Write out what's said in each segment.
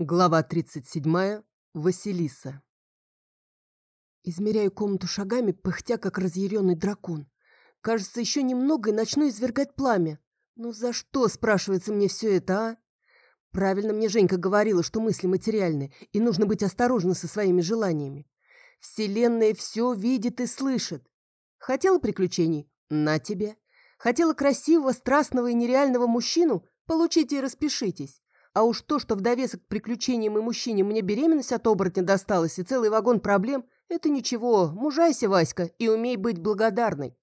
Глава 37. Василиса. Измеряю комнату шагами, пыхтя, как разъяренный дракон. Кажется, еще немного и начну извергать пламя. Ну за что, спрашивается мне все это, а? Правильно мне Женька говорила, что мысли материальны, и нужно быть осторожным со своими желаниями. Вселенная все видит и слышит. Хотела приключений? На тебе. Хотела красивого, страстного и нереального мужчину? Получите и распишитесь. А уж то, что в довесок к приключениям и мужчине мне беременность от оборотня досталась и целый вагон проблем, это ничего, мужайся, Васька, и умей быть благодарной.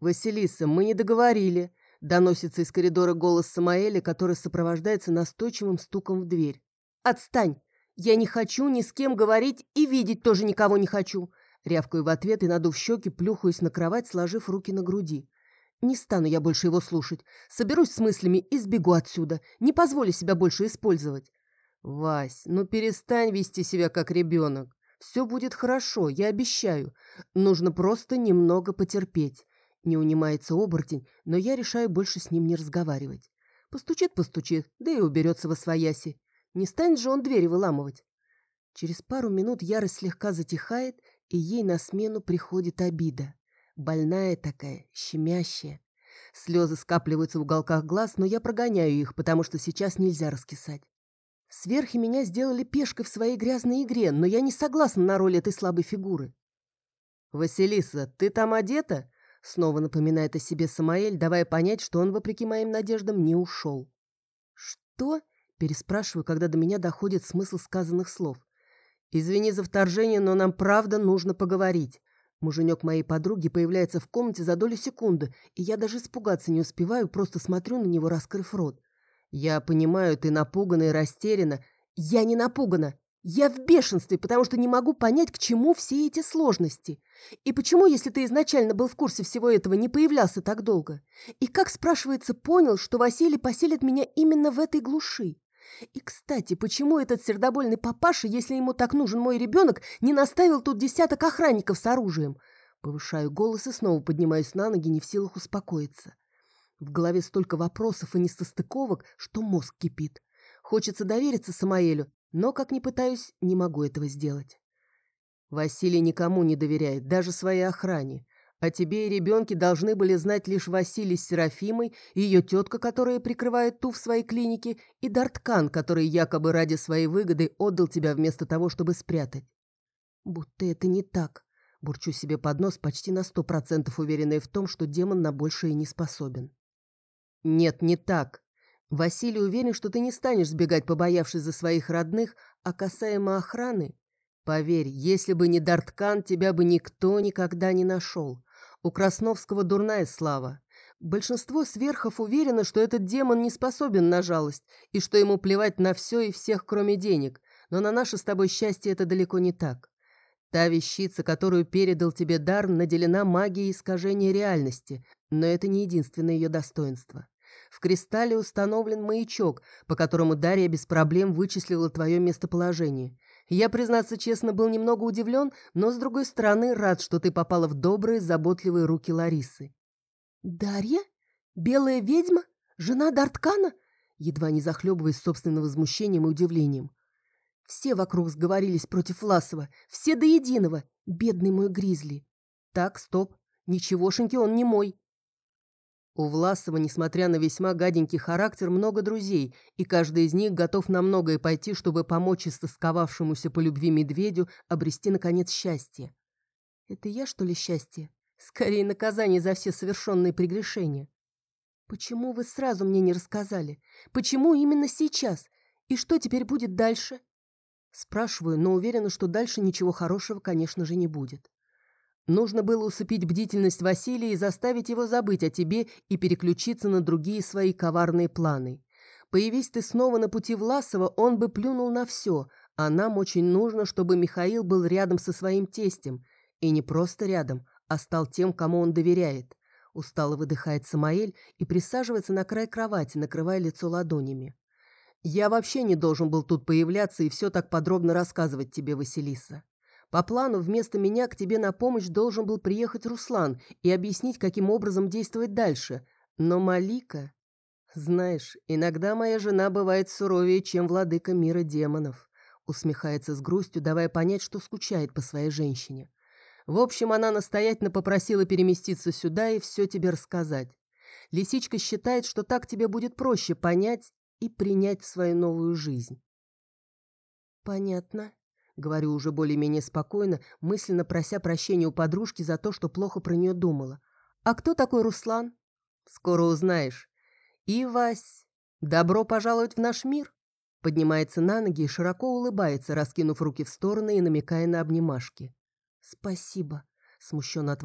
«Василиса, мы не договорили», — доносится из коридора голос Самаэля, который сопровождается настойчивым стуком в дверь. «Отстань! Я не хочу ни с кем говорить и видеть тоже никого не хочу!» Рявкаю в ответ и, надув щеки, плюхаюсь на кровать, сложив руки на груди. Не стану я больше его слушать. Соберусь с мыслями и сбегу отсюда. Не позволю себя больше использовать. Вась, ну перестань вести себя как ребенок. Все будет хорошо, я обещаю. Нужно просто немного потерпеть. Не унимается оборотень, но я решаю больше с ним не разговаривать. Постучит-постучит, да и уберется во свояси. Не станет же он двери выламывать. Через пару минут ярость слегка затихает, и ей на смену приходит обида. Больная такая, щемящая. Слезы скапливаются в уголках глаз, но я прогоняю их, потому что сейчас нельзя раскисать. Сверхи меня сделали пешкой в своей грязной игре, но я не согласна на роль этой слабой фигуры. «Василиса, ты там одета?» Снова напоминает о себе Самаэль, давая понять, что он, вопреки моим надеждам, не ушел. «Что?» – переспрашиваю, когда до меня доходит смысл сказанных слов. «Извини за вторжение, но нам правда нужно поговорить. Муженек моей подруги появляется в комнате за долю секунды, и я даже испугаться не успеваю, просто смотрю на него, раскрыв рот. Я понимаю, ты напугана и растеряна. Я не напугана. Я в бешенстве, потому что не могу понять, к чему все эти сложности. И почему, если ты изначально был в курсе всего этого, не появлялся так долго? И как, спрашивается, понял, что Василий поселит меня именно в этой глуши? И, кстати, почему этот сердобольный папаша, если ему так нужен мой ребенок, не наставил тут десяток охранников с оружием? Повышаю голос и снова поднимаюсь на ноги, не в силах успокоиться. В голове столько вопросов и несостыковок, что мозг кипит. Хочется довериться Самаэлю, но, как ни пытаюсь, не могу этого сделать. Василий никому не доверяет, даже своей охране. О тебе и ребенке должны были знать лишь Василий с Серафимой, ее тетка, которая прикрывает ту в своей клинике, и Дарткан, который якобы ради своей выгоды отдал тебя вместо того, чтобы спрятать. Будто это не так. Бурчу себе под нос, почти на сто процентов уверенная в том, что демон на большее не способен. Нет, не так. Василий уверен, что ты не станешь сбегать, побоявшись за своих родных, а касаемо охраны... Поверь, если бы не Дарткан, тебя бы никто никогда не нашел. У Красновского дурная слава. Большинство сверхов уверено, что этот демон не способен на жалость, и что ему плевать на все и всех, кроме денег. Но на наше с тобой счастье это далеко не так. Та вещица, которую передал тебе дар, наделена магией искажения реальности, но это не единственное ее достоинство. В кристалле установлен маячок, по которому Дарья без проблем вычислила твое местоположение. Я, признаться честно, был немного удивлен, но, с другой стороны, рад, что ты попала в добрые, заботливые руки Ларисы. «Дарья? Белая ведьма? Жена Дарткана?» Едва не захлебываясь собственным возмущением и удивлением. Все вокруг сговорились против Ласова, все до единого, бедный мой Гризли. Так, стоп, ничегошеньки он не мой. У Власова, несмотря на весьма гаденький характер, много друзей, и каждый из них готов на многое пойти, чтобы помочь истосковавшемуся по любви медведю обрести, наконец, счастье. Это я, что ли, счастье? Скорее, наказание за все совершенные прегрешения. Почему вы сразу мне не рассказали? Почему именно сейчас? И что теперь будет дальше? Спрашиваю, но уверена, что дальше ничего хорошего, конечно же, не будет. Нужно было усыпить бдительность Василия и заставить его забыть о тебе и переключиться на другие свои коварные планы. Появись ты снова на пути Власова, он бы плюнул на все, а нам очень нужно, чтобы Михаил был рядом со своим тестем. И не просто рядом, а стал тем, кому он доверяет. Устало выдыхает Самаэль и присаживается на край кровати, накрывая лицо ладонями. «Я вообще не должен был тут появляться и все так подробно рассказывать тебе, Василиса. По плану вместо меня к тебе на помощь должен был приехать Руслан и объяснить, каким образом действовать дальше. Но Малика... Знаешь, иногда моя жена бывает суровее, чем владыка мира демонов. Усмехается с грустью, давая понять, что скучает по своей женщине. В общем, она настоятельно попросила переместиться сюда и все тебе рассказать. Лисичка считает, что так тебе будет проще понять и принять в свою новую жизнь. Понятно. Говорю уже более-менее спокойно, мысленно прося прощения у подружки за то, что плохо про нее думала. «А кто такой Руслан?» «Скоро узнаешь. И, Вась, добро пожаловать в наш мир!» Поднимается на ноги и широко улыбается, раскинув руки в стороны и намекая на обнимашки. «Спасибо», — смущенно